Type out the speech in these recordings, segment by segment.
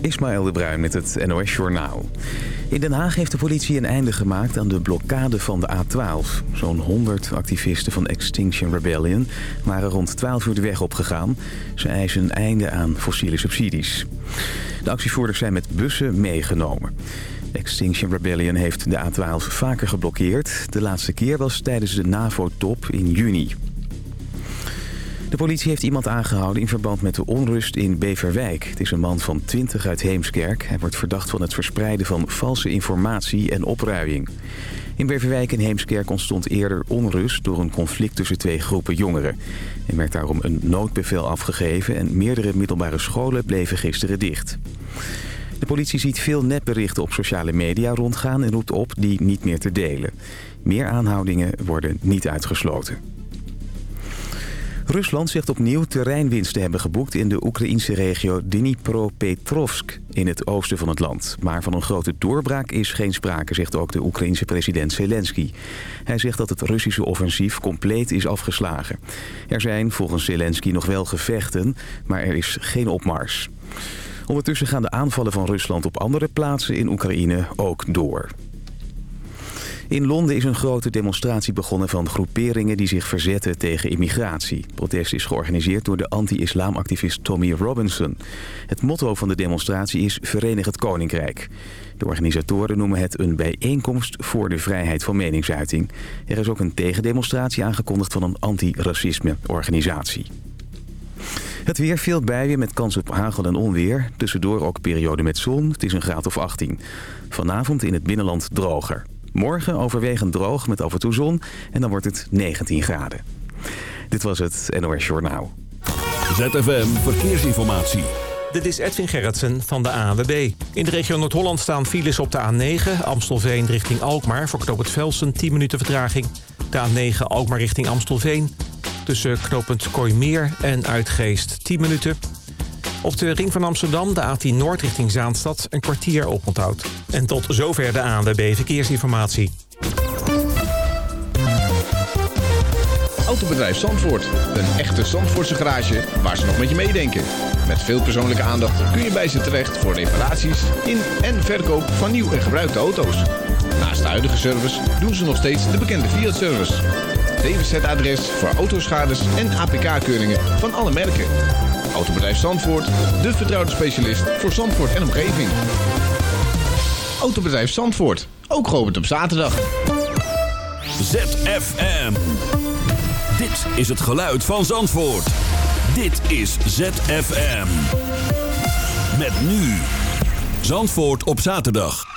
Ismaël de Bruin met het NOS Journaal. In Den Haag heeft de politie een einde gemaakt aan de blokkade van de A12. Zo'n 100 activisten van Extinction Rebellion waren rond 12 uur de weg opgegaan. Ze eisen een einde aan fossiele subsidies. De actievoerders zijn met bussen meegenomen. Extinction Rebellion heeft de A12 vaker geblokkeerd. De laatste keer was tijdens de NAVO-top in juni. De politie heeft iemand aangehouden in verband met de onrust in Beverwijk. Het is een man van 20 uit Heemskerk. Hij wordt verdacht van het verspreiden van valse informatie en opruiing. In Beverwijk en Heemskerk ontstond eerder onrust door een conflict tussen twee groepen jongeren. Er werd daarom een noodbevel afgegeven en meerdere middelbare scholen bleven gisteren dicht. De politie ziet veel nepberichten op sociale media rondgaan en roept op die niet meer te delen. Meer aanhoudingen worden niet uitgesloten. Rusland zegt opnieuw terreinwinst te hebben geboekt in de Oekraïnse regio Dnipropetrovsk in het oosten van het land. Maar van een grote doorbraak is geen sprake, zegt ook de Oekraïense president Zelensky. Hij zegt dat het Russische offensief compleet is afgeslagen. Er zijn volgens Zelensky nog wel gevechten, maar er is geen opmars. Ondertussen gaan de aanvallen van Rusland op andere plaatsen in Oekraïne ook door. In Londen is een grote demonstratie begonnen van groeperingen die zich verzetten tegen immigratie. Protest is georganiseerd door de anti-islamactivist Tommy Robinson. Het motto van de demonstratie is Verenig het Koninkrijk. De organisatoren noemen het een bijeenkomst voor de vrijheid van meningsuiting. Er is ook een tegendemonstratie aangekondigd van een anti-racisme-organisatie. Het weer veel bijen met kans op hagel en onweer. Tussendoor ook periode met zon. Het is een graad of 18. Vanavond in het binnenland droger. Morgen overwegend droog met af en toe zon en dan wordt het 19 graden. Dit was het NOS Journaal. ZFM Verkeersinformatie. Dit is Edwin Gerritsen van de ANWB. In de regio Noord-Holland staan files op de A9, Amstelveen richting Alkmaar... voor knooppunt Velsen, 10 minuten vertraging. De A9 Alkmaar richting Amstelveen. Tussen knooppunt Kooimeer en Uitgeest, 10 minuten. Op de ring van Amsterdam, de A10 Noord richting Zaanstad, een kwartier oponthoud. En tot zover de ANWB Verkeersinformatie. Autobedrijf Zandvoort. Een echte Zandvoortse garage waar ze nog met je meedenken. Met veel persoonlijke aandacht kun je bij ze terecht voor reparaties in en verkoop van nieuw en gebruikte auto's. Naast de huidige service doen ze nog steeds de bekende Fiat-service. DWZ-adres voor autoschades en APK-keuringen van alle merken. Autobedrijf Zandvoort, de vertrouwde specialist voor Zandvoort en omgeving. Autobedrijf Zandvoort, ook geopend op zaterdag. ZFM. Dit is het geluid van Zandvoort. Dit is ZFM. Met nu. Zandvoort op zaterdag.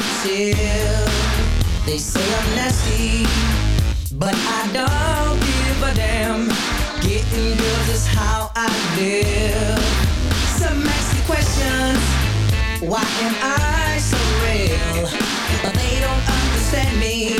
Prerogative. They say I'm nasty, but I don't give a damn. Getting girls is how I live. Some ask questions. Why am I so real? But they don't understand me,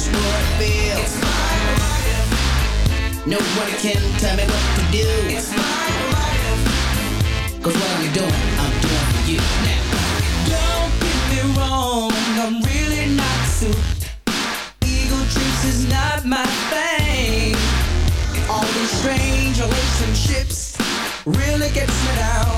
just what I feel. It's my prerogative. Nobody can tell me what to do. It's my prerogative. Cause what I'm doing, I'm doing for you now. Don't get me wrong, I'm really not suited. Ego trips is not my thing. All these strange relationships really gets me down.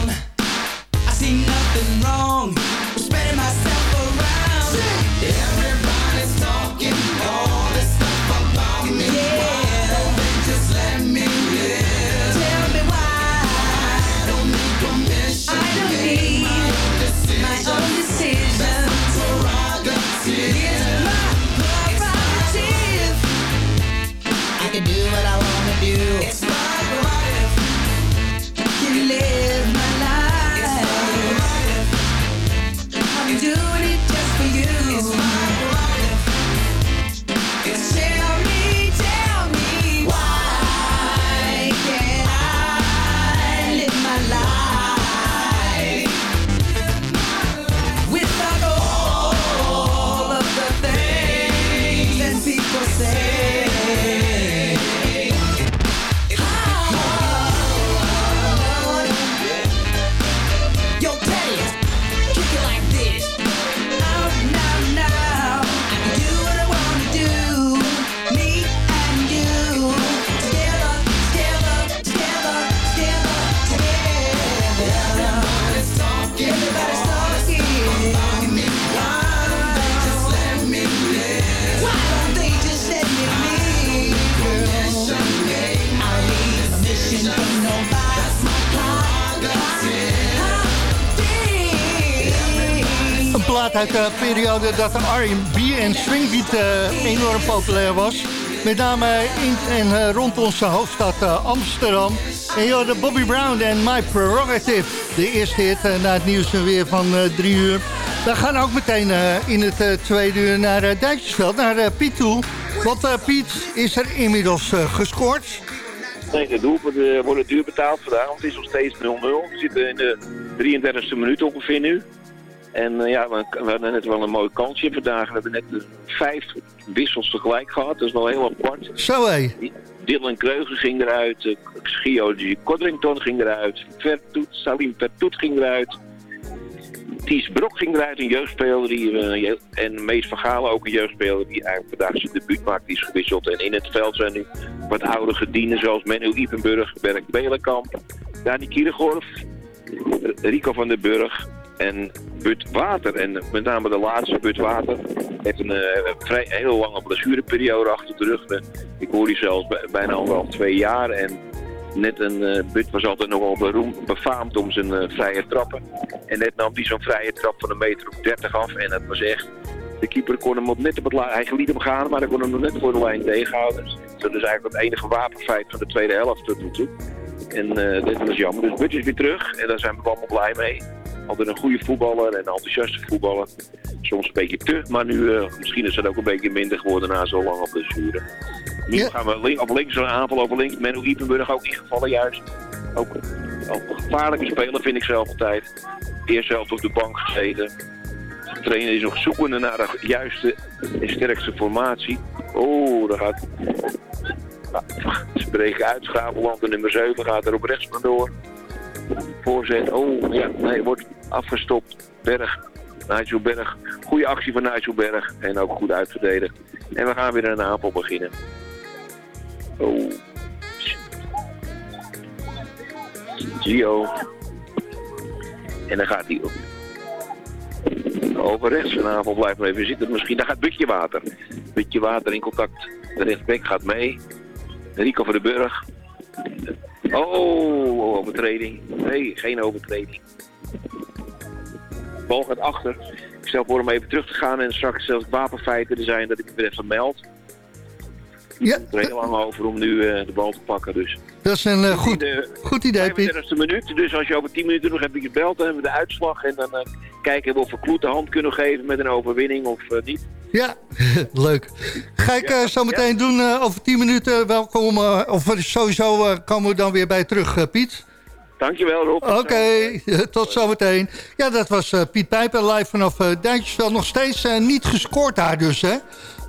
Uit de periode dat de R&B en swingbeat eh, enorm populair was. Met name in en eh, rond onze hoofdstad eh, Amsterdam. En je hoorde Bobby Brown en My Prerogative. De eerste hit na het nieuws weer van drie uur. We gaan ook meteen in het tweede uur naar Duitsersveld, naar Piet toe. Want Piet is er inmiddels gescoord. Nee, de doelpunten worden duur betaald vandaag, want het is nog steeds 0-0. We zitten in de 33e minuut ongeveer nu. En eh, ja, we, we hadden net wel een mooi kansje vandaag. We hebben net eh, vijf wissels tegelijk gehad, dat is wel heel apart. Zo hé. Dylan Kreuger ging eruit, uh, Gio G. Codrington ging eruit, Vertoet, Salim Vertoet ging eruit. Ties Brok ging eruit, een jeugdspeler. Die, eh, en Mees van Galen, ook een jeugdspeler die eigenlijk vandaag zijn debuut maakt. Die is gewisseld. En in het veld zijn nu wat oude gedienden zoals Menno Ipenburg, Berk Belenkamp, Dani Kiergorf, Rico van den Burg en Bud Water. En met name de laatste, Bud Water, heeft een eh, vrij heel lange blessureperiode achter de rug. Eh, Ik hoor die zelfs bij- bijna al twee jaar. En net een eh Bud was altijd nogal beroemd, befaamd om zijn vrije trappen. En net nam hij zo'n vrije trap van een meter of 30 af. En dat was echt... De keeper kon hem op net op het Hij liet hem gaan, maar hij kon hem nog net voor de lijn tegenhouden. Dus dat is eigenlijk het enige wapenfeit van de tweede helft tot nu toe. En eh, dit was jammer. Dus Butch is weer terug en daar zijn we allemaal blij mee. Altijd een goede voetballer en een enthousiaste voetballer. Soms een beetje te, maar nu eh, misschien is het ook een beetje minder geworden na zo'n lange blessure. Nu Ja. gaan we link, op links een aanval over links. Menno Iepenburg ook ingevallen juist. Ook, ook een gevaarlijke speler vind ik zelf altijd. Eerst zelf op de bank gezeten. De trainer is nog zoekende naar de juiste en sterkste formatie. Oh, daar gaat... Nou, ze breken uit. Schaveland, de nummer 7, gaat er op rechts vandoor. Voorzet. Oh, ja, nee, wordt afgestopt. Berg. Nigel Berg. Goede actie van Nigel Berg. En ook goed uitverdedigd. En we gaan weer een aanval beginnen. Oh. Gio. En dan gaat hij op. Over rechts vanavond blijft nog even zitten. Misschien daar gaat Butje Water. Butje Water in contact. De gaat mee. Rico van den Burg. Oh, overtreding. Nee, geen overtreding. De bal gaat achter. Ik stel voor hem even terug te gaan en straks zelfs wapenfeiten er zijn dat ik het weer even meld. Ja, Er is heel lang over om nu eh, de bal te pakken. Dus dat is een eh, in goed, goed idee, Piet. 35e minuut. Dus als je over 10 minuten nog even belt, dan hebben we de uitslag. En dan eh, kijken we of we Kloet de hand kunnen geven met een overwinning of eh, niet. Ja, leuk. Ga ik eh, zo meteen doen eh, over 10 minuten. Welkom, eh, of sowieso komen we dan weer bij terug, Piet. Dankjewel Rob. Oké, tot zometeen. Ja, dat was Piet Pijper live vanaf Duintjesveld. Nog steeds niet gescoord daar dus, hè?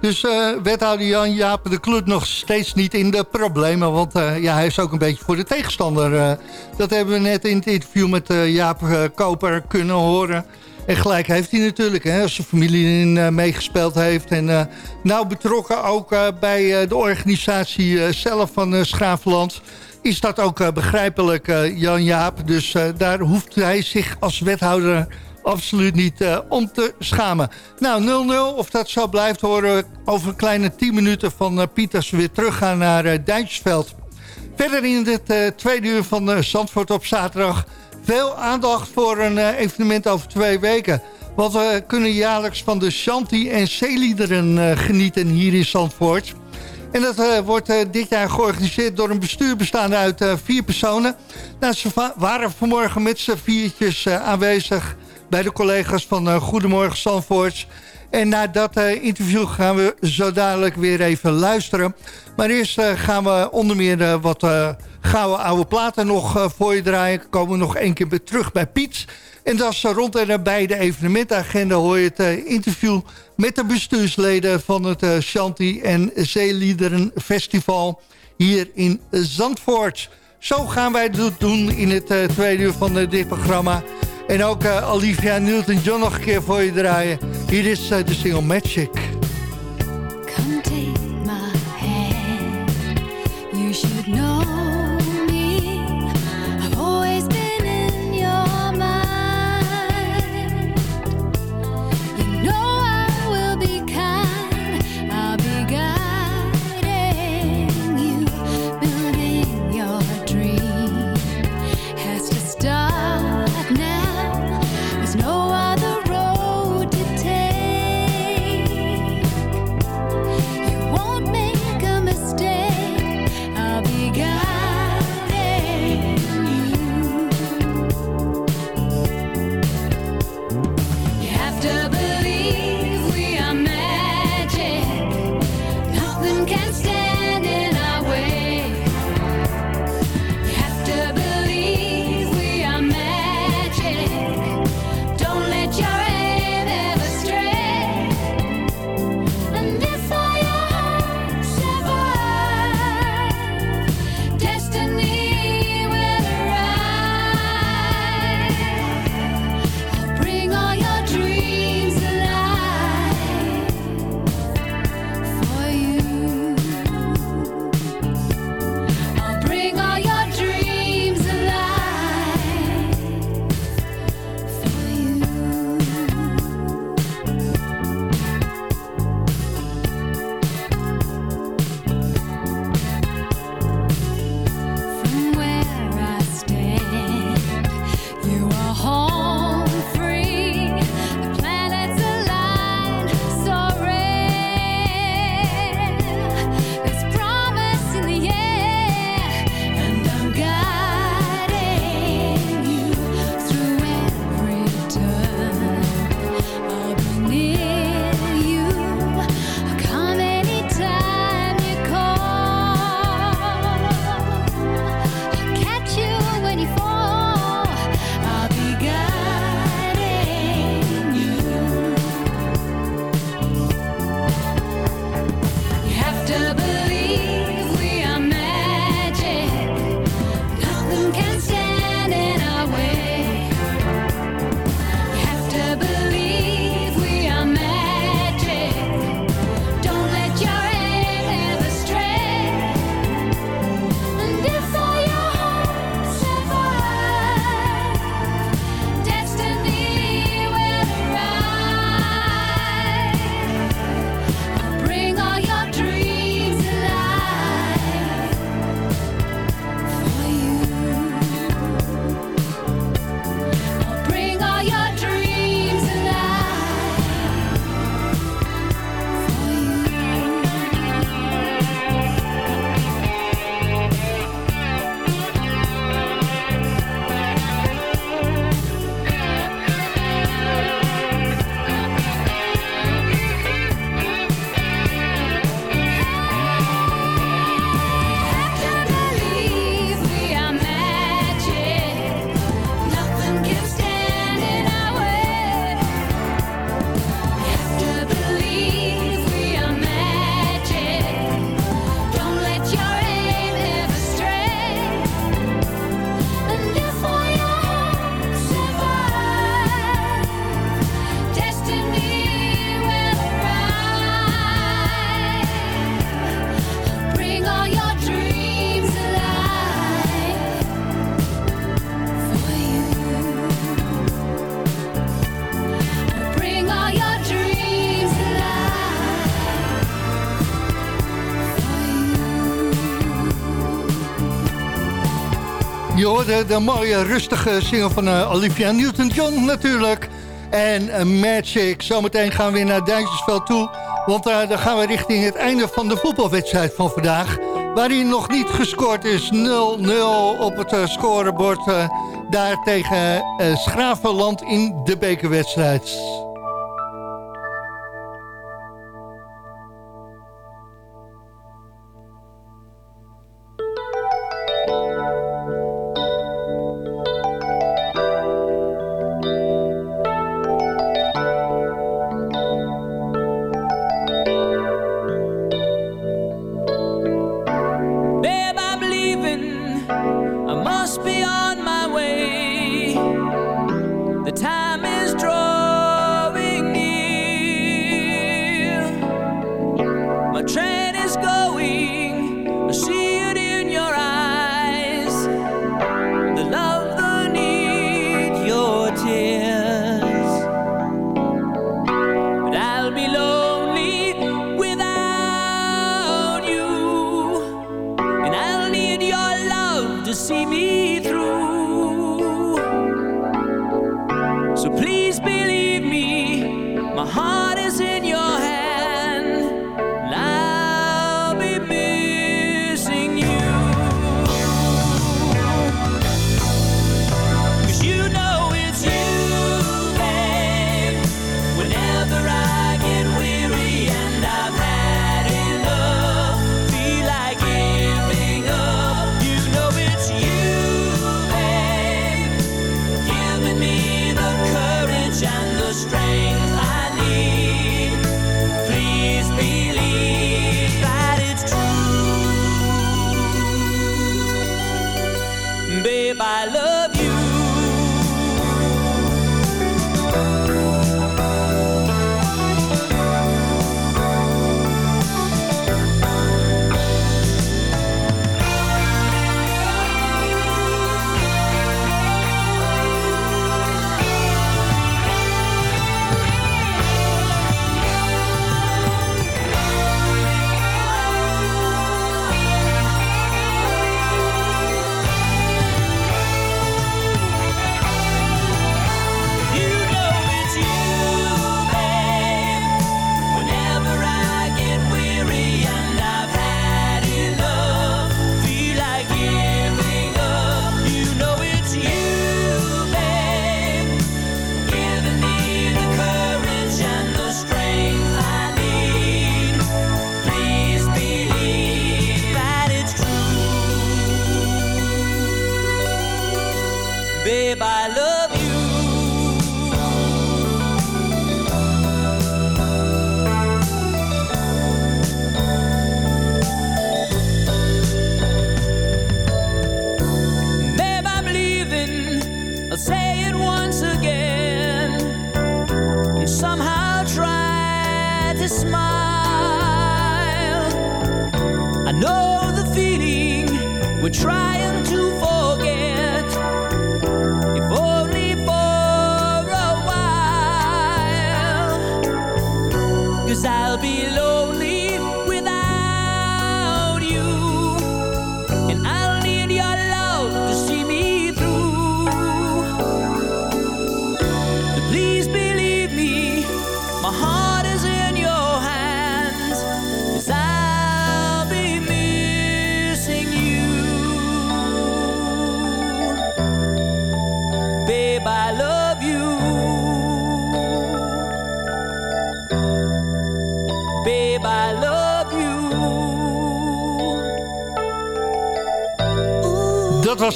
Dus wethouder Jan-Jaap de Klut nog steeds niet in de problemen. Want ja, hij is ook een beetje voor de tegenstander. dat hebben we net in het interview met Jaap Koper kunnen horen. En gelijk heeft hij natuurlijk, hè, als zijn familie erin eh, meegespeeld heeft. En eh, nou betrokken ook eh, bij de organisatie zelf van Schraafland. is dat ook begrijpelijk, Jan-Jaap. Dus daar hoeft hij zich als wethouder absoluut niet om te schamen. Nou, 0-0, of dat zo blijft horen... over een kleine 10 minuten van Pieters weer teruggaan naar uh, Duitsersveld. Verder in het tweede uur van Zandvoort op zaterdag... veel aandacht voor een evenement over twee weken... Want we kunnen jaarlijks van de Shanti en zeeliederen uh, genieten hier in Zandvoort. En dat wordt dit jaar georganiseerd door een bestuur bestaande uit vier personen. Nou, ze waren vanmorgen met z'n viertjes aanwezig bij de collega's van Goedemorgen Zandvoort. En na dat interview gaan we zo dadelijk weer even luisteren. Maar eerst gaan we onder meer wat gouden oude platen nog voor je draaien. Komen we nog één keer terug bij Piet... En dat is rond en nabij de evenementagenda hoor je het interview met de bestuursleden van het Shanti en Zeeliederen Festival hier in Zandvoort. Zo gaan wij het doen in het tweede uur van dit programma. En ook Olivia Newton-John nog een keer voor je draaien. Hier is de single Magic. Je hoorde de mooie rustige single van uh, Olivia Newton-John natuurlijk. En uh, Magic. Zometeen gaan we weer naar Duitsersveld toe. Want uh, dan gaan we richting het einde van de voetbalwedstrijd van vandaag. Waarin nog niet gescoord is 0-0 op het scorebord. daar tegen Schravenland in de bekerwedstrijd.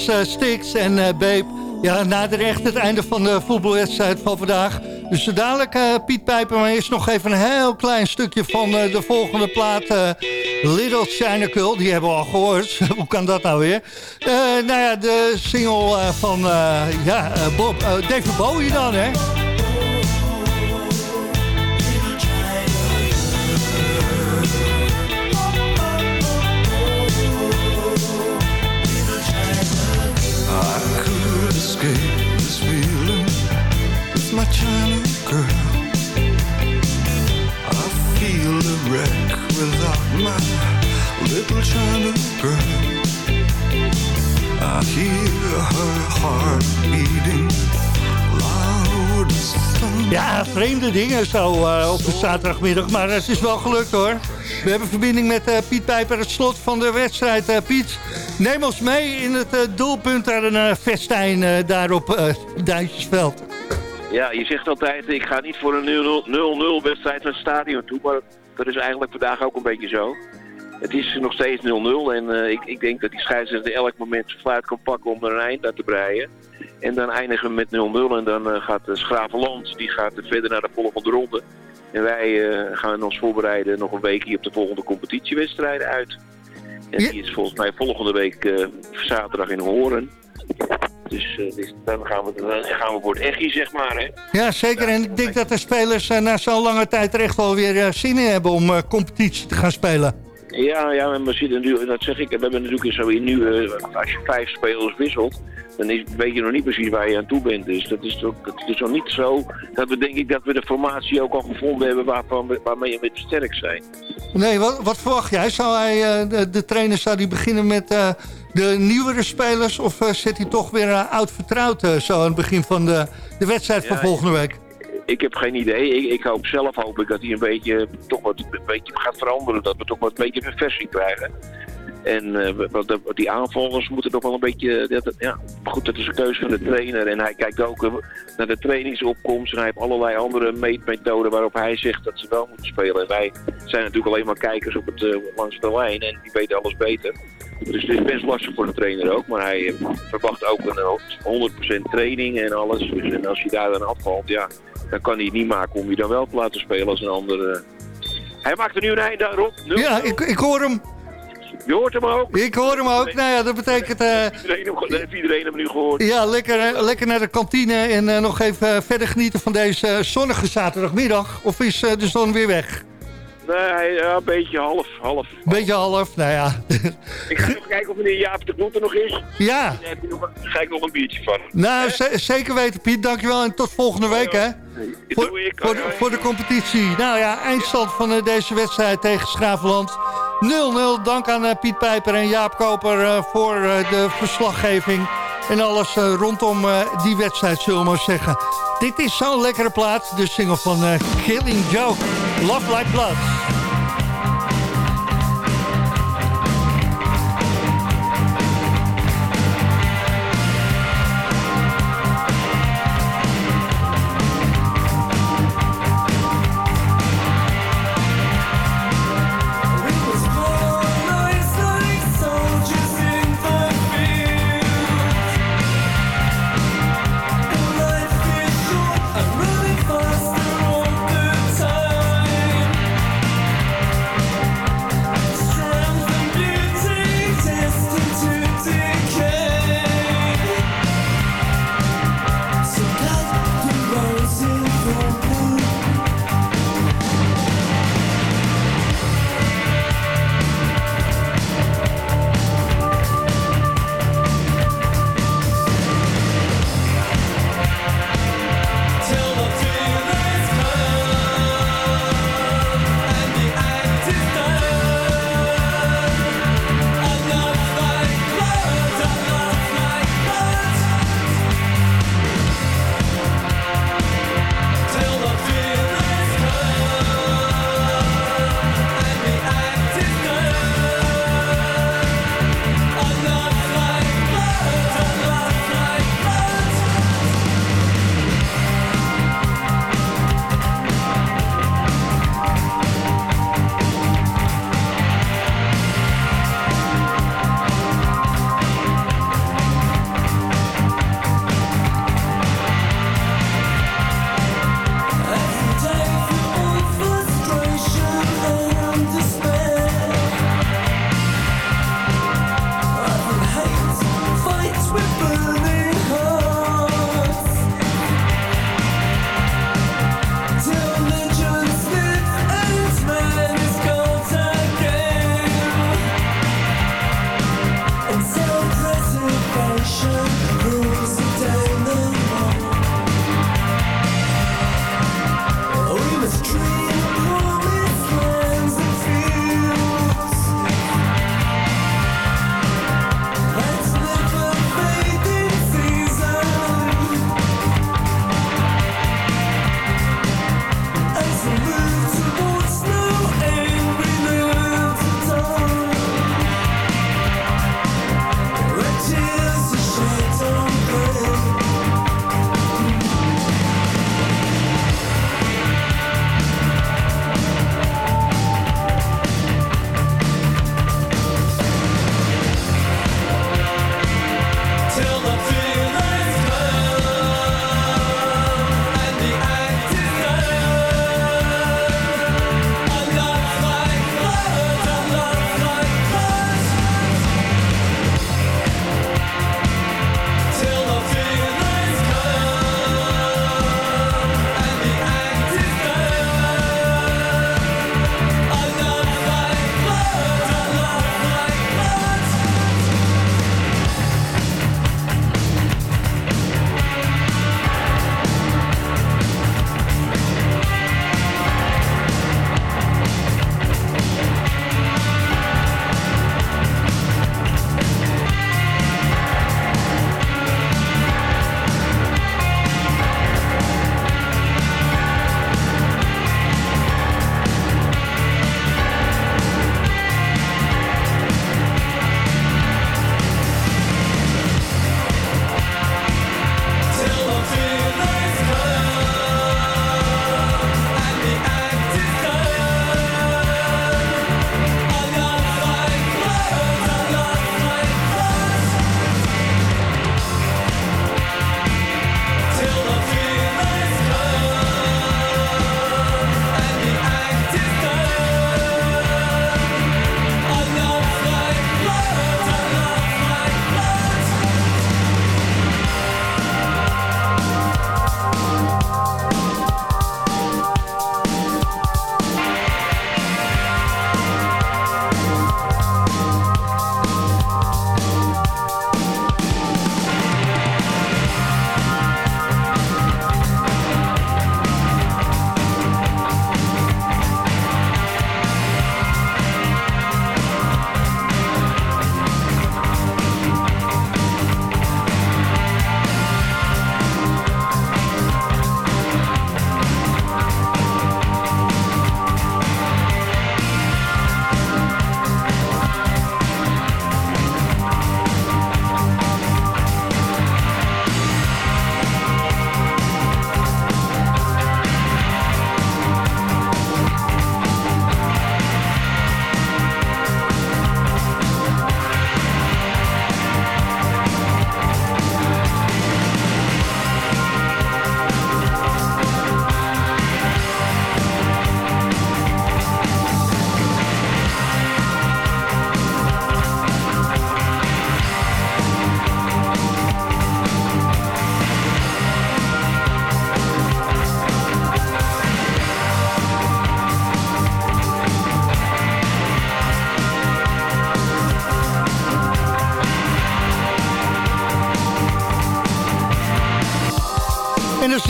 Uh, Stix en uh, Babe. Ja, echt het einde van de voetbalwedstrijd van vandaag. Dus dadelijk uh, Piet Pijper, maar eerst nog even een heel klein stukje van de volgende plaat. Little China die hebben we al gehoord. Hoe kan dat nou weer? nou ja, de single van ja, Bob, David Bowie dan, hè? Vreemde dingen zo uh, op de zaterdagmiddag, maar het is wel gelukt hoor. We hebben verbinding met uh, Piet Pijper, het slot van de wedstrijd. Piet, neem ons mee in het doelpunt naar een festijn daar op Duitsersveld. Ja, je zegt altijd, ik ga niet voor een 0-0 wedstrijd naar het stadion toe, maar dat is eigenlijk vandaag ook een beetje zo. Het is nog steeds 0-0 en uh, ik, ik, denk dat die scheidsrechter elk moment zijn fluit kan pakken om er een eind aan te breien. En dan eindigen we met 0-0 en dan uh, gaat Schravenland die gaat verder naar de volgende ronde. En wij uh, gaan ons voorbereiden nog een weekje op de volgende competitiewedstrijden uit. En die is volgens mij volgende week zaterdag in Horen. Dus, dus, dan, gaan we, dan gaan we voor het echi, zeg maar. Hè. Ja, zeker. En ik denk dat de spelers na zo'n lange tijd er echt wel weer zin in hebben om competitie te gaan spelen. Ja, ja, maar zitten nu, dat zeg ik, we hebben natuurlijk zo in nu, uh, als je vijf spelers wisselt, dan is, weet je nog niet precies waar je aan toe bent. Dus dat is toch, het is nog niet zo dat we denk ik dat we de formatie ook al gevonden hebben waarvan, waarmee we met sterk zijn. Nee, wat, wat verwacht jij? Zou hij, uh, de, de, trainer, zou die beginnen met uh, de nieuwere spelers of zet hij toch weer oud vertrouwd zo aan het begin van de, de wedstrijd van volgende week? Ik heb geen idee. Ik, ik, hoop zelf hoop ik dat hij een beetje, toch wat, een beetje gaat veranderen. Dat we toch wat een beetje verversing krijgen. En uh, die aanvallers moeten toch wel een beetje... Dat, ja, goed, dat is een keuze van de trainer. En hij kijkt ook eh, naar de trainingsopkomst. En hij heeft allerlei andere meetmethoden waarop hij zegt dat ze wel moeten spelen. En wij zijn natuurlijk alleen maar kijkers op het, langs de lijn. En die weten alles beter. Dus het is best lastig voor de trainer ook. Maar hij verwacht ook een 100% training en alles. Dus en als hij daar dan afvalt, ja, dan kan hij het niet maken om je dan wel te laten spelen als een andere. Hij maakt er nu een einde daarop. Ja, ik, ik hoor hem. Je hoort hem ook? Ik hoor hem ook. Nou ja, dat betekent... Uh, iedereen, heeft iedereen hem nu gehoord. Ja, lekker, lekker naar de kantine en uh, nog even verder genieten van deze zonnige zaterdagmiddag. Of is uh, de zon weer weg? Nee, ja, een beetje half, half. Beetje half, nou ja. Ik ga even kijken of meneer Jaap de Kloet er nog is. Ja. Nog, ga ik nog een biertje van. Nou, zeker weten Piet. Dankjewel en tot volgende week, hè. Voor. Voor, de, voor de competitie. Nou ja, eindstand van uh, deze wedstrijd tegen Schaveland. 0-0. Dank aan uh, Piet Pijper en Jaap Koper uh, voor de verslaggeving. En alles rondom die wedstrijd, zullen we maar zeggen. Dit is zo'n lekkere plaat. De single van Killing Joke. Love Like Blood.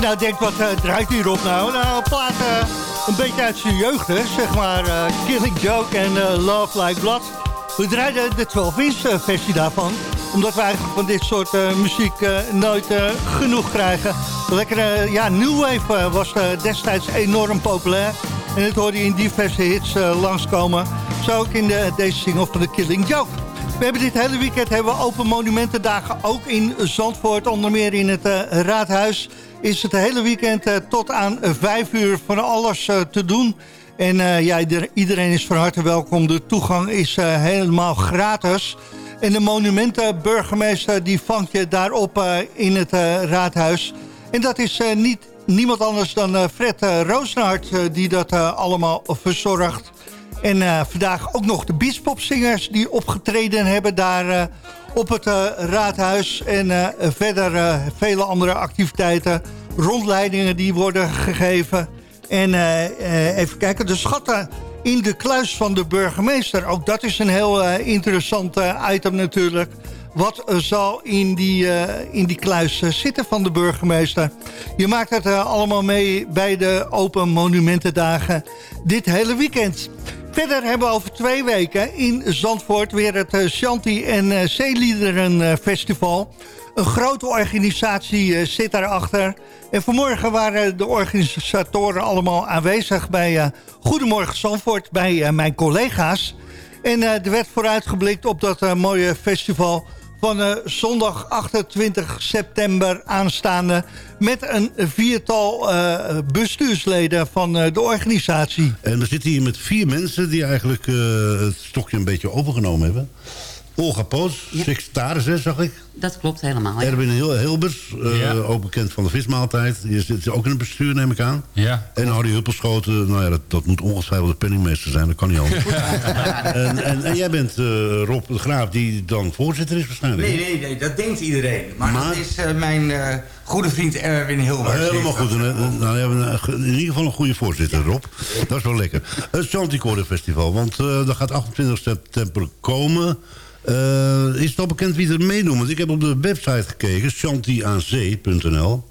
Nou denkt, wat uh, draait hierop nou? Nou, plaat uh, een beetje uit zijn jeugd, hè? zeg maar. Uh, Killing Joke en Love Like Blood. We draaiden de 12-inch versie daarvan. Omdat we eigenlijk van dit soort muziek nooit genoeg krijgen. Lekkere, ja, New Wave was destijds enorm populair. En het hoorde je in diverse hits langskomen. Zo ook in de, deze single van de Killing Joke. We hebben dit hele weekend hebben we open monumentendagen ook in Zandvoort. Onder meer in het uh, Raadhuis is het hele weekend uh, tot aan vijf uur van alles uh, te doen. En ja, iedereen is van harte welkom. De toegang is helemaal gratis. En de monumentenburgemeester die vangt je daarop in het Raadhuis. En dat is niet, niemand anders dan Fred Roosnaert die dat allemaal verzorgt. En uh, vandaag ook nog de biespopzingers die opgetreden hebben daar uh, op het uh, raadhuis. En verder vele andere activiteiten, rondleidingen die worden gegeven. En even kijken, de schatten in de kluis van de burgemeester. Ook dat is een heel interessant item natuurlijk. Wat zal in die, in die kluis zitten van de burgemeester? Je maakt het allemaal mee bij de Open Monumentendagen dit hele weekend. Verder hebben we over twee weken in Zandvoort weer het uh, Shanti en uh, Zeeliederen uh, Festival. Een grote organisatie zit daarachter. En vanmorgen waren de organisatoren allemaal aanwezig bij Goedemorgen Zandvoort, bij mijn collega's. En er werd vooruitgeblikt op dat mooie festival van zondag 28 september aanstaande... met een viertal uh, bestuursleden van uh, de organisatie. En we zitten hier met vier mensen die eigenlijk het stokje een beetje overgenomen hebben. Olga Poos, ja. secretaris, zag ik. Dat klopt helemaal. Ja. Erwin Hilbers, uh, ja. ook bekend van de vismaaltijd. Je zit ook in het bestuur, neem ik aan. Ja. En Harry Huppelschoten, nou ja, dat, dat moet ongetwijfeld de penningmeester zijn. Dat kan niet anders. en, en, en, jij bent uh, Rob de Graaf, die dan voorzitter is waarschijnlijk. Nee, nee, nee, dat denkt iedereen. Maar, maar... dat is uh, mijn goede vriend Erwin Hilbers. Helemaal goed. Nou, we hebben in ieder geval een goede voorzitter, Rob. Dat is wel lekker. Het Chanticore Festival, want dat gaat 28 september komen... Uh, is het al bekend wie er meedoet? Want ik heb op de website gekeken, shantyazee.nl.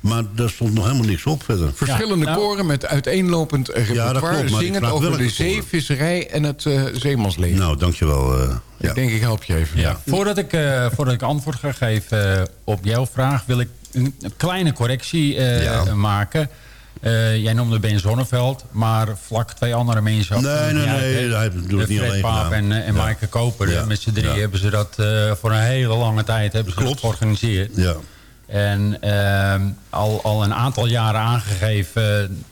Maar daar stond nog helemaal niks op verder. Verschillende ja, nou, koren met uiteenlopend repertoire... Ja, zingend over de zeevisserij en het uh, zeemansleven. Nou, dankjewel. Uh, ik denk, ik help je even. Ja. Voordat, ik, uh, voordat ik antwoord ga geven op jouw vraag... wil ik een, een kleine correctie maken... Uh, jij noemde Ben Zonneveld, maar vlak twee andere mensen. Nee, nee, nee, doet het niet alleen Paap en, en ja. Maaike Koper. Ja. Met z'n drie ja. hebben ze dat uh, voor een hele lange tijd hebben ze dat georganiseerd. Ja. En uh, al, al een aantal jaren aangegeven,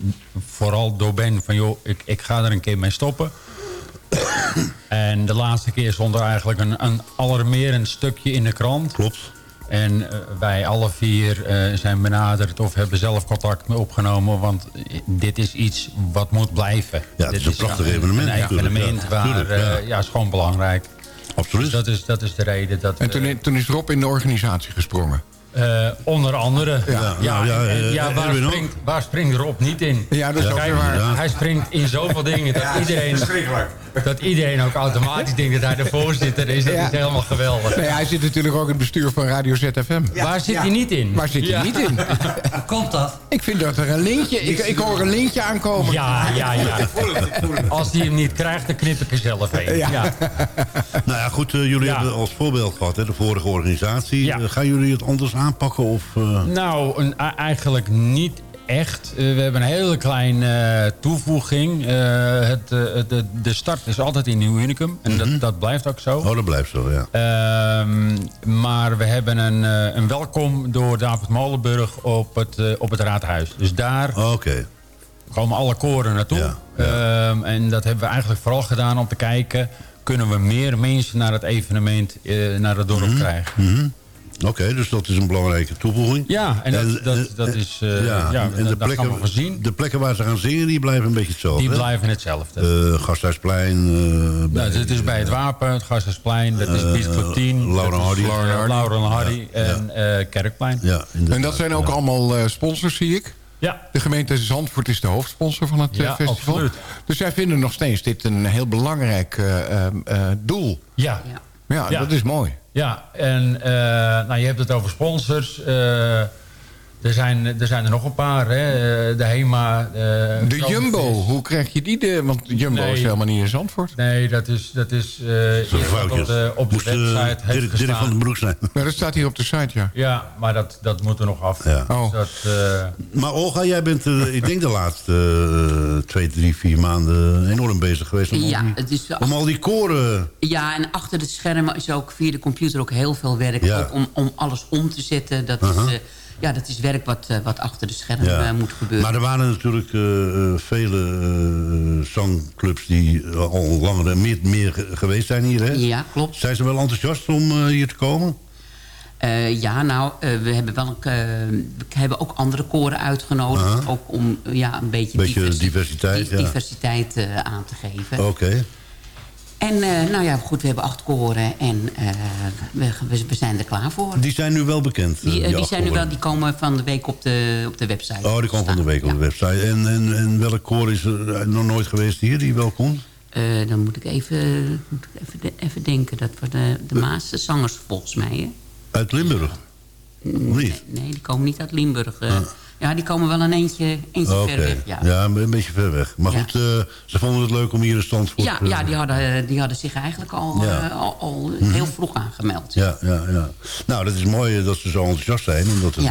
vooral door Ben, van joh, ik, ik ga er een keer mee stoppen. en de laatste keer stond er eigenlijk een, een alarmerend stukje in de krant. Klopt. En uh, wij alle vier uh, zijn benaderd of hebben zelf contact mee opgenomen. Want dit is iets wat moet blijven. Ja, het dit is een prachtig evenement. Een evenement ja, waar, tuurlijk, ja. Uh, ja, is gewoon belangrijk. Absoluut. Dus dat is, dat is de reden. Dat, en toen, toen is Rob in de organisatie gesprongen? Uh, onder andere. Ja, ja, ja, en, ja waar, springt, waar springt Rob niet in? Ja, dat is Kijk, waar. Hij springt in zoveel dingen dat, iedereen, dat iedereen ook automatisch denkt dat hij de voorzitter is. Dat is helemaal geweldig. Nee, hij zit natuurlijk ook in het bestuur van Radio ZFM. Waar zit hij niet in? Waar zit hij niet in? Hoe komt dat? Ik vind dat er een lintje... Ik, ik hoor een lintje aankomen. Ja, ja, ja. Als hij hem niet krijgt, dan knip ik er zelf heen. Ja. Nou ja, goed. Uh, jullie hebben als voorbeeld gehad, hè, de vorige organisatie. Uh, gaan jullie het anders aanpakken? Of, uh... Nou, een, eigenlijk niet echt. Uh, we hebben een hele kleine uh, toevoeging. Het, de, de start is altijd in Nieuw Unicum. En mm -hmm. dat, dat blijft ook zo. Oh, dat blijft zo, ja. Ehm, maar we hebben een, een welkom door David Molenburg op het, op het raadhuis. Dus daar oh, okay. komen alle koren naartoe. Ja, ja. Um, en dat hebben we eigenlijk vooral gedaan om te kijken... kunnen we meer mensen naar het evenement, naar het dorp mm -hmm. krijgen. Mm -hmm. Oké, okay, dus dat is een belangrijke toevoeging. Ja, en dat, en, dat, dat is... Uh, ja, ja, en de plekken, gaan we voorzien. De plekken waar ze gaan zingen, die blijven een beetje hetzelfde. Die blijven hetzelfde. Uh, Gasthuisplein. Uh, nou, het is bij het Wapen, het Gasthuisplein. Dat is Piet Club 10. Laura Hardy. Laura Hardy en ja. Kerkplein. Ja, en dat zijn ook allemaal sponsors, zie ik? Ja. De gemeente Zandvoort is de hoofdsponsor van het ja, festival. Absoluut. Dus zij vinden nog steeds dit een heel belangrijk doel. Ja. Ja, ja, dat is mooi. Ja, en uh, nou, je hebt het over sponsors. Er zijn, er zijn er nog een paar. Hè. Eh, de HEMA. Uh, de Jumbo, hoe krijg je die? De, want Jumbo is helemaal niet in Zandvoort. Nee, dat is, dat is uh, op de, op de website heeft Dirk, Dirk van den Broek zijn. Ja, dat staat hier op de site, ja. Ja, maar dat, dat moet er nog af. Ja. Oh. Dat, maar Olga, jij bent, ik denk de laatste twee, drie, vier maanden enorm bezig geweest om, ja, al, die, het is, om al die koren... Ja, en achter het scherm is ook via de computer ook heel veel werk. Ja. Ook om, om alles om te zetten. Dat is ja, dat is werk wat, uh, wat achter de schermen ja. uh, moet gebeuren. Maar er waren natuurlijk uh, vele zangclubs die al langer meer, meer geweest zijn hier. Hè? Ja, klopt. Zijn ze wel enthousiast om hier te komen? ja, nou, we hebben wel we hebben ook andere koren uitgenodigd. -huh. Ook om ja, een beetje, beetje divers diversiteit, di diversiteit aan te geven. Oké. Okay. En uh, nou ja, goed, we hebben acht koren en uh, we, we, zijn er klaar voor. Die zijn nu wel bekend? Die, uh, die, die zijn nu wel, die komen van de week op de, op de website. Oh, die komen van de week op de website. En, en, en welk koor is er nog nooit geweest hier die wel komt? dan moet ik even, moet ik even, even denken. Dat we de, de Maasse zangers volgens mij. Hè? Uit Limburg? Nee, nee, die komen niet uit Limburg. Ah. Ja, die komen wel een eentje, eentje okay. ver weg. Ja. ja, een beetje ver weg. Maar ja. goed, uh, ze vonden het leuk om hier in stand voor ja, ja, die hadden, die hadden zich eigenlijk al, ja. uh, al, al mm -hmm. heel vroeg aangemeld. Ja, ja, ja. Nou, dat is mooi dat ze zo enthousiast zijn en dat het uh,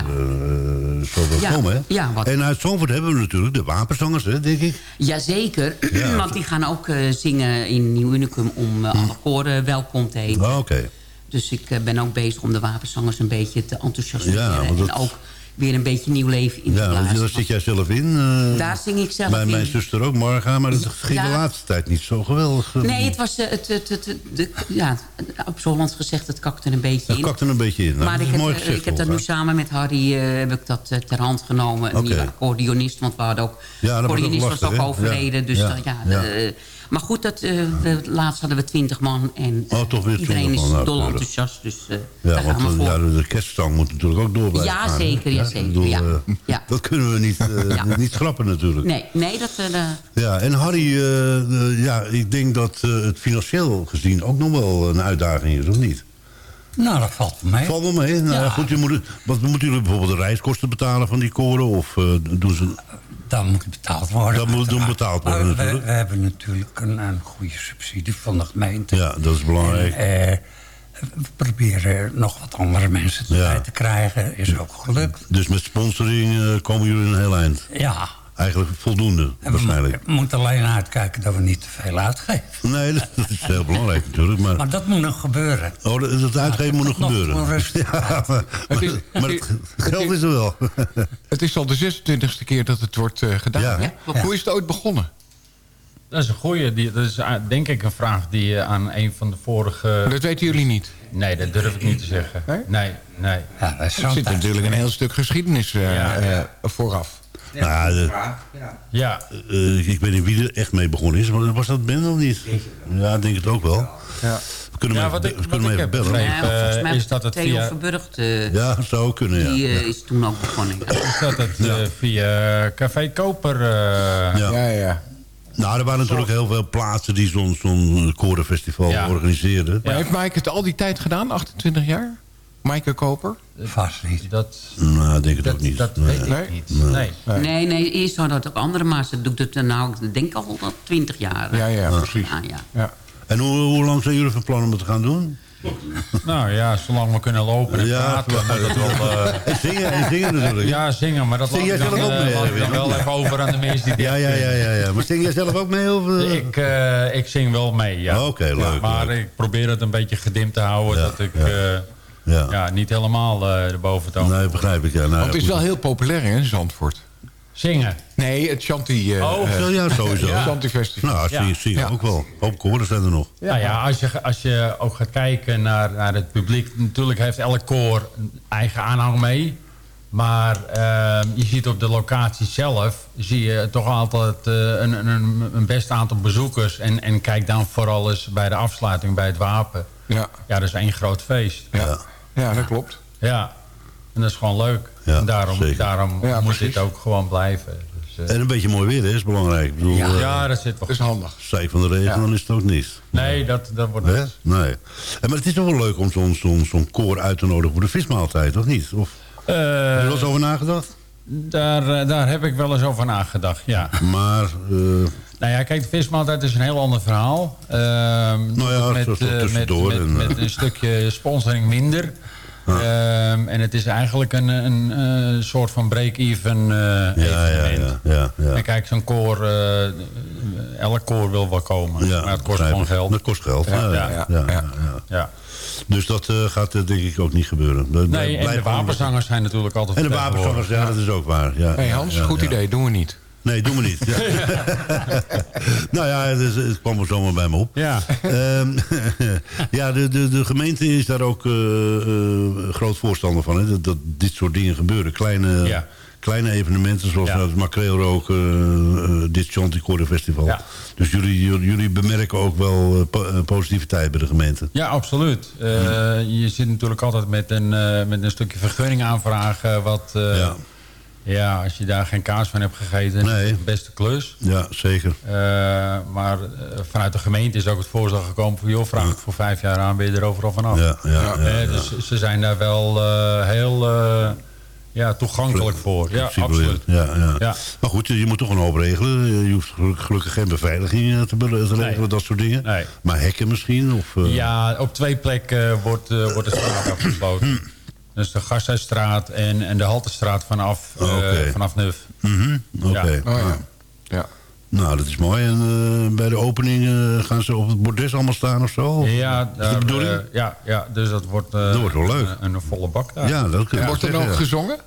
zo wil komen. Hè? Ja, wat... En uit Zandvoort hebben we natuurlijk de wapenzangers, hè, denk ik. Jazeker, ja. want die gaan ook zingen in Nieuw Unicum om alle koren welkom te heten. Oh, Oké. Okay. Dus ik ben ook bezig om de wapenzangers een beetje te enthousiasmeren. Ja, dat... En ook weer een beetje nieuw leven in te ja, blazen. Daar zit jij zelf in. Uh, daar zing ik zelf bij in. Mijn zuster ook, Marga. Maar het ging ja. de laatste tijd niet zo geweldig. Nee, het was... Uh, het, het, de, ja, op Zollands gezegd, het kakte een beetje in. Het kakte een beetje in. Nou, maar ik heb, gezegd, ik heb dat nu samen met Harry uh, heb ik dat ter hand genomen. Een okay. nieuwe accordeonist, want we hadden ook... Ja, dat accordeonist was, was ook hè? overleden. Ja. Dus ja. Dat, ja, maar goed, dat, we, laatst hadden we twintig man. En oh, toch weer iedereen is man, dol enthousiast. Dus ja, daar gaan we voor. Ja, de kerststang moet natuurlijk ook door blijven Ja, gaan, zeker. Ja, zeker. Bedoel, ja. Ja. Dat kunnen we niet, uh, ja. niet schrappen natuurlijk. Nee, nee dat... Uh, ja, en Harry, uh, ja, ik denk dat het financieel gezien ook nog wel een uitdaging is, of niet? Nou, dat valt wel mee. Valt wel mee. Nou, ja. goed, je moet, wat moeten jullie bijvoorbeeld de reiskosten betalen van die koren? Of doen ze... Dan moet betaald worden. Dat moet doen betaald worden maar natuurlijk. We, we, hebben natuurlijk een, een, goede subsidie van de gemeente. Ja, dat is belangrijk. En, we proberen nog wat andere mensen erbij ja. te krijgen. Is ook gelukt. Dus met sponsoring uh, komen jullie een heel eind? Ja. Eigenlijk voldoende, en waarschijnlijk. We moeten alleen uitkijken dat we niet te veel uitgeven. Nee, dat is heel belangrijk natuurlijk. Maar, maar dat moet nog gebeuren. Oh, dat, dat uitgeven moet nog gebeuren. Nog ja, maar, maar, is, maar het, geld is er wel. het is al de 26e keer dat het wordt uh, gedaan. Ja. Ja. Hoe is het ooit begonnen? Dat is een goeie. Dat is denk ik een vraag die je aan een van de vorige... Dat weten jullie niet? Nee, dat durf ik niet te zeggen. Nee? Nee, nee. Ja, er zit natuurlijk een heel stuk geschiedenis uh, ja, ja. Uh, vooraf. Ja, nou, de, ja. ja. Uh, ik weet niet wie er echt mee begonnen is. Maar was dat Ben of niet? Ja, ik denk het ook wel. Ja. We kunnen ja, hem wat even, ik, we kunnen wat hem ik even bellen. Ja, uh, is dat het Theo via... Verburgt, uh, ja, zou kunnen, ja. Die uh, ja. is toen ook begonnen. Ja. Is dat het ja. via Café Koper? ja, ja. ja. Nou, er waren natuurlijk heel veel plaatsen die zo'n zo'n korenfestival ja. organiseerden. Maar heeft Mike het al die tijd gedaan, 28 jaar? Maaike Koper? Vast niet. Dat, nou, ik denk het dat, ook niet. Dat nee. weet ik niet. Nee. Nee, nee, nee eerst hadden het ook andere, maar ze doet het nou, ik denk al 20 jaar. Ja, ja, precies. Ja, ja. Ja. En hoe, hoe lang zijn jullie van plan om het te gaan doen? Nou ja, zolang we kunnen lopen en ja, praten. Maar dat wel, uh... en zingen, en zingen natuurlijk. Ja, zingen, maar dat zing jij zelf dan, ook mee? Uh, laat ik dan wel even over aan de mensen die ja, ja, ja, ja, ja. Maar zing jij zelf ook mee? Of, uh... ik, uh, ik zing wel mee, ja. Oké, okay, leuk. Ja, maar leuk. ik probeer het een beetje gedimd te houden. Ja, dat ik ja. ja. niet helemaal uh, erboven toon. Nee, begrijp ik. Ja. Nou, het is wel heel populair in Zandvoort. Zingen? Nee, het Shanti... Uh, oh, uh, ja, sowieso. Ja. Shanti Festival. Nou, zie je zie, ook wel. Hoop koren zijn er nog. Ja, nou ja als, je, als je ook gaat kijken naar, naar het publiek... natuurlijk heeft elk koor een eigen aanhang mee. Maar uh, je ziet op de locatie zelf... zie je toch altijd uh, een, een, een best aantal bezoekers. En, en kijk dan vooral eens bij de afsluiting bij het wapen. Ja, ja dat is één groot feest. Ja, ja. dat klopt. Ja, en dat is gewoon leuk. Ja, en daarom, zeker. daarom ja, moet precies. dit ook gewoon blijven. Dus, uh... En een beetje mooi weer hè, is belangrijk. Ik bedoel, ja, ja, dat zit wel. Dat is handig. Zij van de regen, ja. dan is het ook niet. Nee, dat, dat wordt niet. Nee. En, maar het is toch wel leuk om zo'n zo'n zo'n koor uit te nodigen voor de vismaaltijd, of niet? Of... Heb je er wel eens over nagedacht? Daar, daar heb ik wel eens over nagedacht, ja. Maar... Nou ja, kijk, de vismaaltijd is een heel ander verhaal. Uh, nou ja, met, uh, met, met, met, een stukje sponsoring minder. Ja. Um, en het is eigenlijk een, een, een soort van break-even uh, ja, evenement. Ja, ja, ja, En kijk, zo'n koor, uh, elk koor wil wel komen. maar het kost gewoon geld. Dat kost geld, ja. ja, ja, ja, Dus dat uh, gaat denk ik ook niet gebeuren. Dat, nee, en de wapenzangers zijn natuurlijk altijd En de wapenzangers, ja, dat is ook waar. Ja, hey Hans, goed idee, doen we niet. Nee, doen we niet. Ja. nou ja, het, is, het, kwam er zomaar bij me op. Ja, um, ja de, de, de gemeente is daar ook uh, uh, groot voorstander van. Hè? Dat, dat, dit soort dingen gebeuren. Kleine, ja. kleine evenementen zoals ja. het makreelrook, uh, dit Chanticore Festival. Ja. Dus jullie, jullie bemerken ook wel positiviteit bij de gemeente. Ja, absoluut. je zit natuurlijk altijd met een, met een stukje vergunning aanvragen... wat... Ja ja, als je daar geen kaas van hebt gegeten, nee. is het de beste klus. Ja, zeker. Uh, maar uh, vanuit de gemeente is ook het voorstel gekomen van... joh, vraag het voor vijf jaar aan, ben je er overal vanaf. Ja, ja, ja, ja dus ze zijn daar wel uh, heel ja, toegankelijk voor. Ja, absoluut. Ja, ja. Maar goed, je moet toch een hoop regelen. Je hoeft gelukkig geen beveiliging te, te regelen, nee. dat soort dingen. Nee. Maar hekken misschien? Of, Ja, op twee plekken wordt, wordt de straat afgesloten. Dus de Gasthuisstraat en, en de Haltestraat vanaf, oh, okay. uh, vanaf Nuf. Mm -hmm. Oké. Okay. Ja. Oh, ja. ja. Nou, dat is mooi. En uh, bij de opening uh, gaan ze op het bordes allemaal staan of zo? Ja, daar, uh, ja, ja, dus dat wordt, dat wordt wel leuk. Een, een volle bak daar. Ja, dat ja. Wordt er nog gezongen?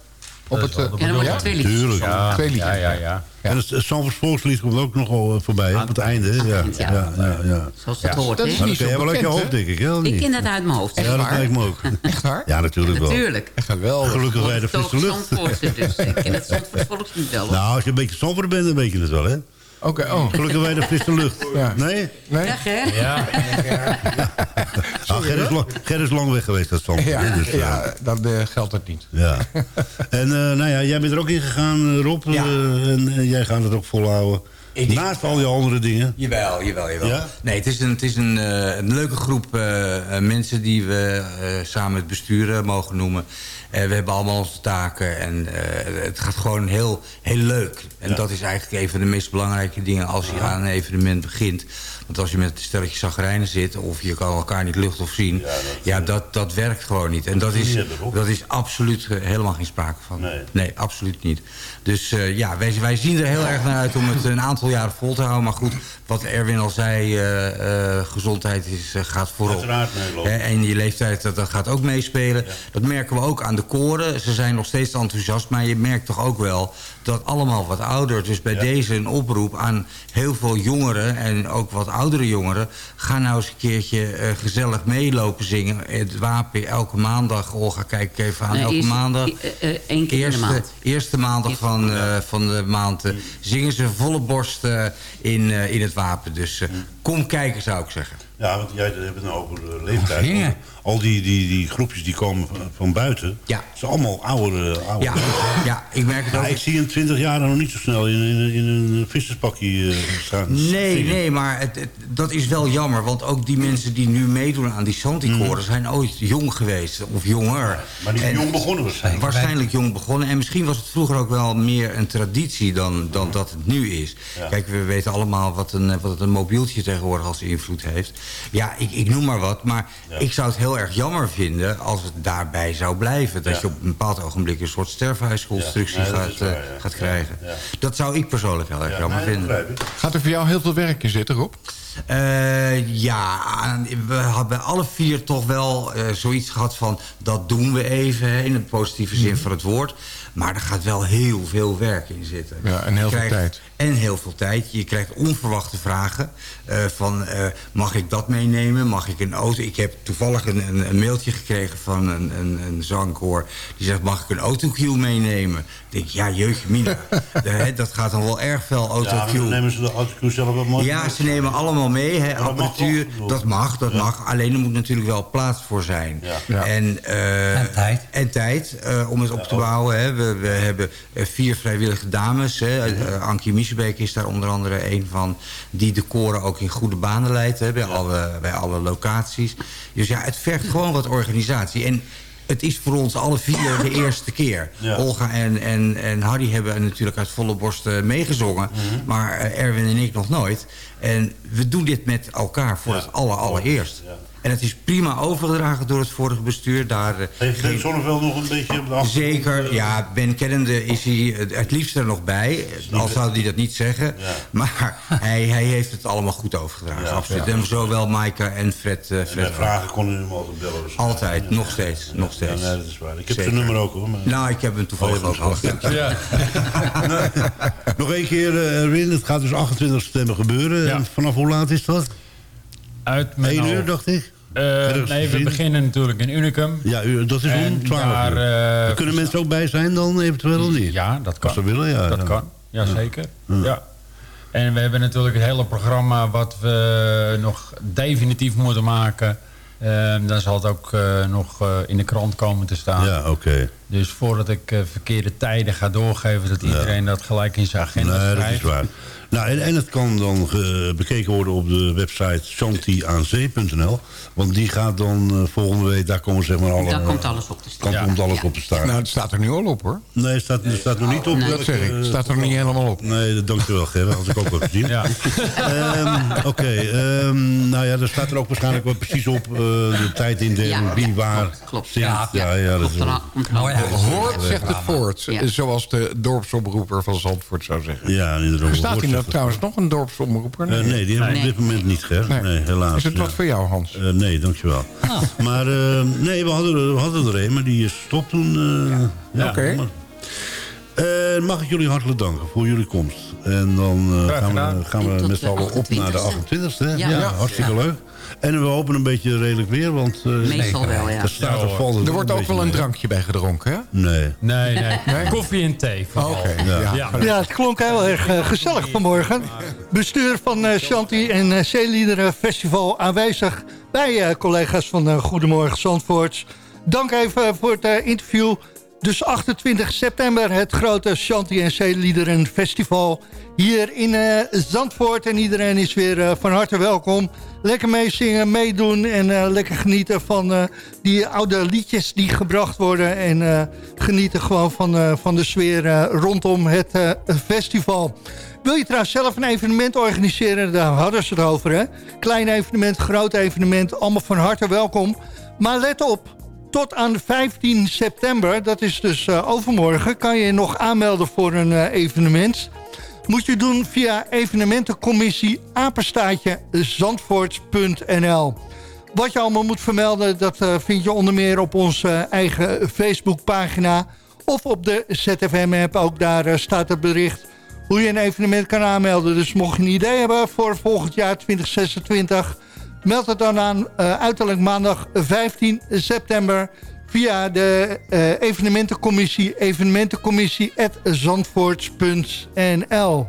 Op het, en dan wordt er twee liedjes. Tuurlijk. Ja, twee liedjes. Ja, ja, ja. En het, het Sanfors Volkslied komt ook nog al voorbij op het einde. Ja, ja, ja, ja, ja. Zoals het hoort. Dat is niet zo wel uit je hoofd, denk ik. Hè? Ik ken dat uit mijn hoofd. Ja, dat lijkt me ook. Echt waar? Ja, natuurlijk wel. Natuurlijk. Wel. Gelukkig bij de frisse lucht. Dus ik ken het Sanfors Volkslied wel. Nou, als je een beetje somber bent, dan weet je het wel, hè? Oké, okay, oh. Gelukkig frisse lucht. Ja. Nee? Nee? Ja, Ger? Ja. ah, Ger, is lang, Ger is lang weg geweest, dat stond. Ja, dus, ja uh, dan uh, geldt het niet. Ja. En uh, nou ja, jij bent er ook in gegaan, Rob. Ja. en jij gaat het ook volhouden. Ik Naast al die andere dingen. Jawel, jawel, jawel. Ja? Nee, het is een, het is een, een leuke groep mensen die we samen het bestuur mogen noemen. Uh, we hebben allemaal onze taken en uh, het gaat gewoon heel, heel leuk. En ja. dat is eigenlijk een van de meest belangrijke dingen als je aan een evenement begint. Want als je met een stelletje zagrijnen zit... of je kan elkaar niet lucht of zien... ja, dat, ja, dat, dat werkt gewoon niet. En dat is, dat is absoluut helemaal geen sprake van. Nee, nee absoluut niet. Dus uh, ja, wij, wij zien er heel erg naar uit om het een aantal jaren vol te houden. Maar goed, wat Erwin al zei, uh, uh, gezondheid is, gaat voorop. en je leeftijd, dat, dat gaat ook meespelen. Ja. Dat merken we ook aan de koren. Ze zijn nog steeds enthousiast, maar je merkt toch ook wel dat allemaal wat ouder. Dus bij ja. deze een oproep aan heel veel jongeren en ook wat oudere jongeren... ga nou eens een keertje uh, gezellig meelopen zingen. Het Wapen elke maandag. Olga, kijk even aan. Nee, elke maandag. Eén keer eerste, in de maand. Eerste maandag van, uh, van de maand uh, zingen ze volle borst in, in het Wapen. Dus kom kijken, zou ik zeggen. Ja, want jij hebt het nou over de leeftijd. Al die, die, die groepjes die komen van, buiten. Ja. Het zijn allemaal oude, oude ja. ja, ik merk het ja, ook. Ik zie in 20 jaar nog niet zo snel in, in, in een visserspakje uh, staan. Nee, zingen. nee, maar het, het, dat is wel jammer. Want ook die mensen die nu meedoen aan die Santicoren... Mm. zijn ooit jong geweest, of jonger. Maar die en, jong begonnen waarschijnlijk. Waarschijnlijk jong begonnen. En misschien was het vroeger ook wel meer een traditie dan, dan dat het nu is. Ja. Kijk, we weten allemaal wat een, wat een mobieltje tegenwoordig als invloed heeft. Ja, ik, ik noem maar wat. Maar ik zou het heel erg jammer vinden als het daarbij zou blijven. Dat ja. je op een bepaald ogenblik een soort sterfhuisconstructie ja. gaat, uh, gaat krijgen. Dat zou ik persoonlijk heel erg jammer vinden. Gaat er voor jou heel veel werk in zitten, Rob? Uh, ja, we hebben alle vier toch wel uh, zoiets gehad van... dat doen we even, hè, in de positieve zin mm. van het woord. Maar er gaat wel heel veel werk in zitten. Ja, en heel krijgt, veel tijd. En heel veel tijd. Je krijgt onverwachte vragen. Uh, van, uh, mag ik dat meenemen? Mag ik een auto? Ik heb toevallig een, een, een mailtje gekregen van een, een, een zangkoor. Die zegt, mag ik een autocue meenemen? Ik denk, ja, jeugdje mina. de, dat gaat dan wel erg veel autocue. Ja, nemen ze de autocue zelf wel mooi Ja, ze nemen allemaal mee. Hè, apparatuur, dat mag, dat mag. Dat ja. mag. Alleen er moet natuurlijk wel plaats voor zijn. Ja. Ja. En, uh, en tijd. En tijd, om het op te bouwen. Hè. We, we hebben vier vrijwillige dames. Hè. Uh, Ankie Miesebeek is daar onder andere een van... die de koren ook in goede banen leidt hè, bij, alle, bij alle locaties. Dus ja, het vergt gewoon wat organisatie. En het is voor ons alle vier de eerste keer. Olga en, en, en Harry hebben natuurlijk uit volle borst meegezongen. Mhm. Maar Erwin en ik nog nooit. En we doen dit met elkaar voor het aller, allereerst. En het is prima overgedragen door het vorige bestuur. Daar, eh, Heeft Ben Zonneveld nog een beetje op de achtergrond? Zeker, ja. Ben kennende is hij het liefst er nog bij. Al zou hij dat niet zeggen. Maar hij, hij heeft het allemaal goed overgedragen. Ja, absoluut. En zowel Maaike en Fred. Uh, Fred en vragen konden u hem altijd bellen. Dus altijd, nog steeds. Nog steeds. nee, dat is waar. Ik heb zijn nummer ook hoor. Maar... Nou, ik heb hem toevallig oh, ook al. Ja. nog één keer, uh, Erwin. Het gaat dus 28 september gebeuren. En vanaf hoe laat is dat? Uit mijn 1 uur, dacht ik. Uh, nee, we beginnen natuurlijk in Unicum. Ja, dat is om 12 daar, uur. Uh, kunnen mensen ook bij zijn dan eventueel of niet? Ja, dat kan. Als ze willen, ja. Dat kan, jazeker. Ja. ja. En we hebben natuurlijk het hele programma wat we nog definitief moeten maken. Uh, dan zal het ook uh, nog in de krant komen te staan. Ja, oké. Dus voordat ik verkeerde tijden ga doorgeven... dat iedereen dat gelijk in zijn agenda nee, schrijft. dat is waar. Nou, en, en het kan dan bekeken worden op de website shantiaanzee.nl. Want die gaat dan uh, volgende week, daar komen zeg maar alle... Daar komt alles op te staan. Daar komt alles op te staan. Nou, het staat er nu al op hoor. Nee, het staat, het staat er niet op. Nee. Dat zeg ik, het staat er nog niet helemaal op. Nee, dat dankjewel Ger, als ik ook wel gezien. Ja. um, Oké, okay, um, nou ja, er staat er ook waarschijnlijk wel precies op uh, de tijd in de ja, wie waar klopt, klopt. Ja, ja, ja, dat is Hoort zegt het voort, zoals de dorpsomroeper van Zandvoort zou zeggen. Ja, inderdaad. Nou trouwens nog een dorpsomroeper? Nee, uh, nee die hebben we op dit moment niet, Ger. Nee. nee, helaas. Is het wat voor jou, Hans? Uh, nee, dankjewel. Oh. Maar uh, nee, we hadden, we hadden er een, maar die is stop toen. Uh, ja. Oké. Okay. Uh, mag ik jullie hartelijk danken voor jullie komst. En dan gaan we, gaan we met z'n allen op naar de 28e. Ja, ja hartstikke leuk. En we hopen een beetje redelijk weer, want... Uh, Meestal nee, wel, ja. Er, staat er, valt er wordt ook wel een drankje bij gedronken, hè? Nee. Nee, nee. nee? Koffie en thee vooral. Okay. Ja. Ja. ja. het klonk heel erg uh, gezellig vanmorgen. Bestuur van uh, Shanti en uh, Zeeliederen Festival aanwezig... bij collega's van Goedemorgen Zandvoort. Dank even voor het interview... Dus 28 september het grote Shanti en Zeeliederen Festival hier in uh, Zandvoort. En iedereen is weer uh, van harte welkom. Lekker meezingen, meedoen en uh, lekker genieten van die oude liedjes die gebracht worden. En genieten gewoon van, van de sfeer rondom het festival. Wil je trouwens zelf een evenement organiseren? Daar hadden ze het over, hè? Klein evenement, groot evenement, allemaal van harte welkom. Maar let op, tot aan 15 september, dat is dus uh, overmorgen... kan je nog aanmelden voor een uh, evenement. Moet je doen via evenementencommissie apenstaatje zandvoort.nl. Wat je allemaal moet vermelden, dat uh, vind je onder meer op onze eigen Facebookpagina... of op de ZFM-app, ook daar staat het bericht... hoe je een evenement kan aanmelden. Dus mocht je een idee hebben voor volgend jaar 2026 Meld het dan aan uh, uiterlijk maandag 15 september via de uh, evenementencommissie evenementencommissie.zandvoorts.nl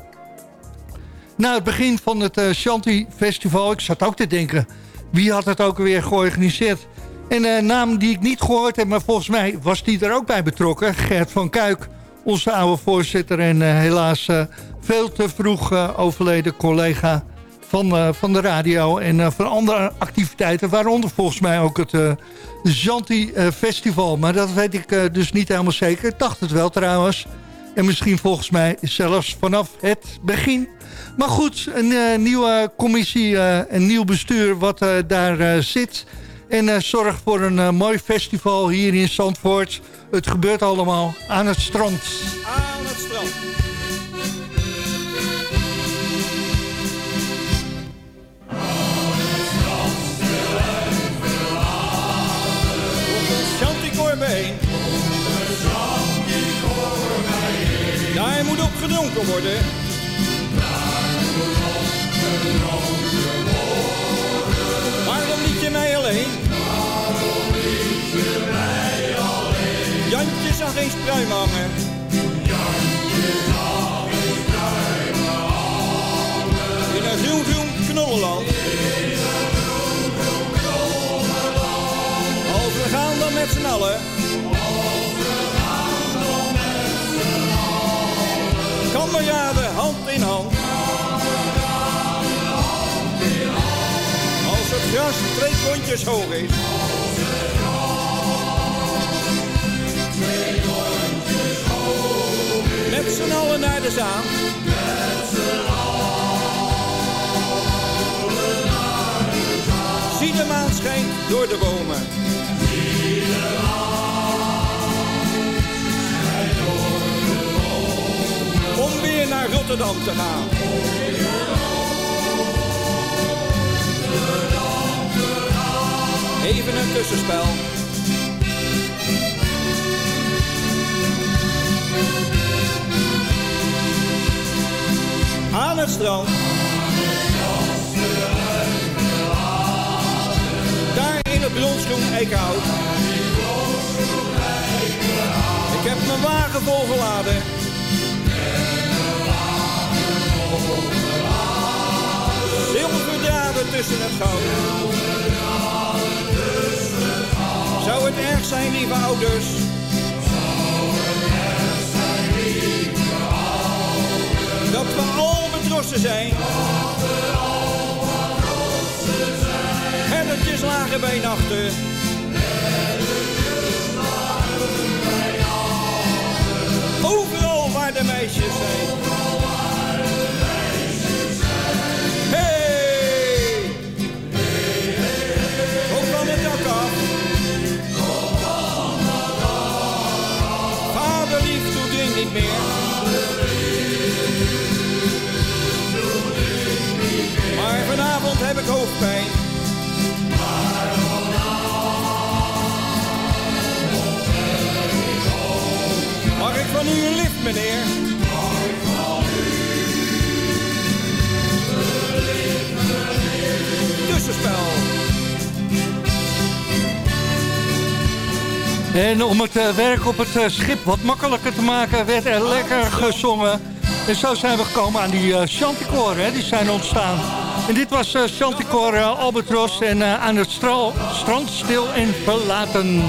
Na het begin van het uh, Shanti Festival, ik zat ook te denken... wie had het ook weer georganiseerd? En een naam die ik niet gehoord heb, maar volgens mij was die er ook bij betrokken. Gert van Kuik, onze oude voorzitter en helaas veel te vroeg overleden collega van, uh, van de radio en uh, van andere activiteiten. Waaronder volgens mij ook het uh, Janti Festival. Maar dat weet ik dus niet helemaal zeker. Ik dacht het wel trouwens. En misschien volgens mij zelfs vanaf het begin. Maar goed, een nieuwe commissie, een nieuw bestuur wat daar zit. En zorgt voor een mooi festival hier in Zandvoort. Het gebeurt allemaal aan het strand. Aan het strand. Moet op gedronken worden. Waarom liet je mij alleen? Waarom liet je mij alleen? Jantje zag eens pruim hangen. Jantje zag eens pruim hangen. In een groen groen knollenland. In een groen groen. Als we gaan dan met z'n allen. kameraden hand in hand. In hand. Als het gras twee kontjes hoog is. Met z'n allen naar de zaal. Zie de maan schijnt door de bomen. Naar Rotterdam te gaan. Even een tussenspel. Aan het strand. Daar in het bronsgroen eikenhout. Ik heb mijn wagen volgeladen. Zilverdraden tussen het goud. Zou het erg zijn, lieve ouders? Dat we al betrossen zijn. Herdertjes lagen bij nachten. Overal waar de meisjes zijn. Niet. Maar vanavond heb ik hoofdpijn. Mag ik van u een lift, meneer? En om het eh, werk op het eh, schip wat makkelijker te maken, werd er lekker gezongen. En zo zijn we gekomen aan die chanticoren, hè, die zijn ontstaan. En dit was uh, Chanticore Albatros en aan het strand stil en verlaten.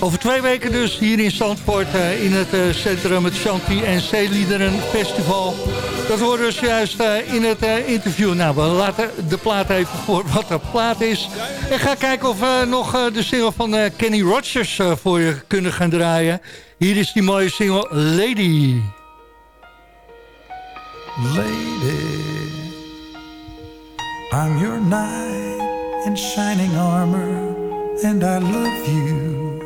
Over twee weken dus hier in Zandvoort in het centrum het Chanti en Zeeliederen Festival. Dat horen we juist in het interview. Nou, we laten de plaat even voor wat de plaat is. En ga kijken of we nog de single van Kenny Rogers voor je kunnen gaan draaien. Hier is die mooie single Lady. Lady, I'm your knight in shining armor, and I love you.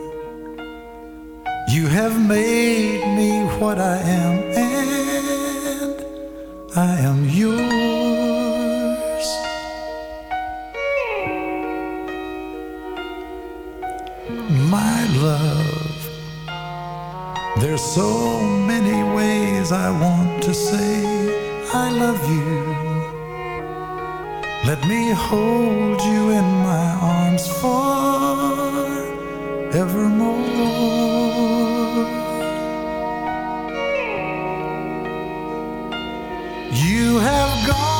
You have made me what I am, I am yours. My love, there's so many ways I want to say I love you. Let me hold you in my arms forevermore. You have gone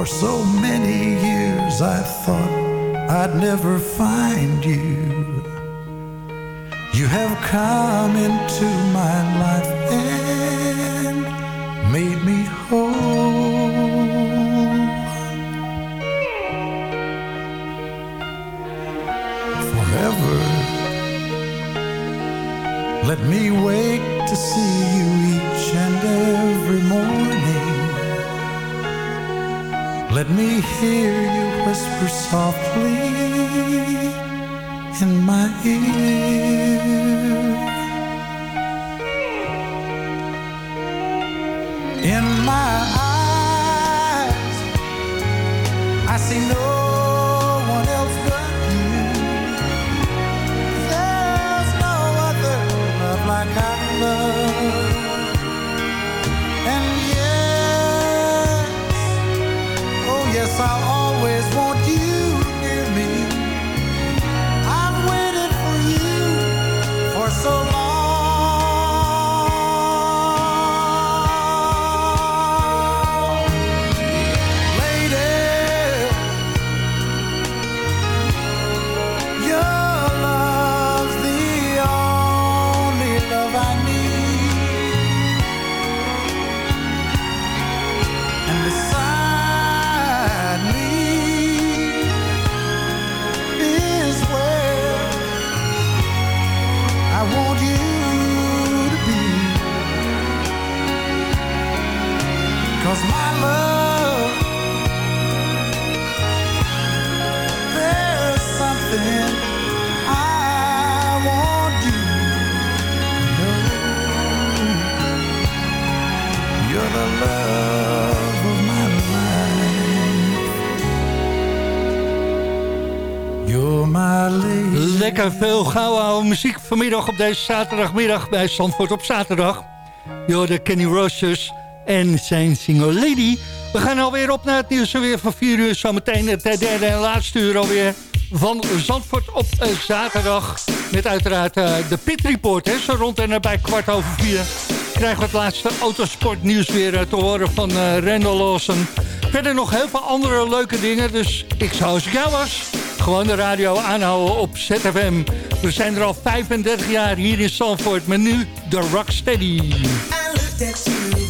for so many years I thought I'd never find you. You have come into my life Let me hear you whisper softly in my ear. I want je, Lekker veel gouden muziek vanmiddag op deze zaterdagmiddag bij Zandvoort op zaterdag. Joh, de Kenny Rogers en zijn single Lady. We gaan alweer op naar het nieuws weer van 4 uur. Zometeen het eh, derde en laatste uur alweer van Zandvoort op eh, zaterdag. Met uiteraard eh, de Pit Report. Hè. Zo rond en nabij kwart over vier krijgen we het laatste autosportnieuws weer te horen van Randall Lawson. Verder nog heel veel andere leuke dingen. Dus ik zou als jou was gewoon de radio aanhouden op ZFM. We zijn er al 35 jaar hier in Zandvoort. Maar nu de Rocksteady. I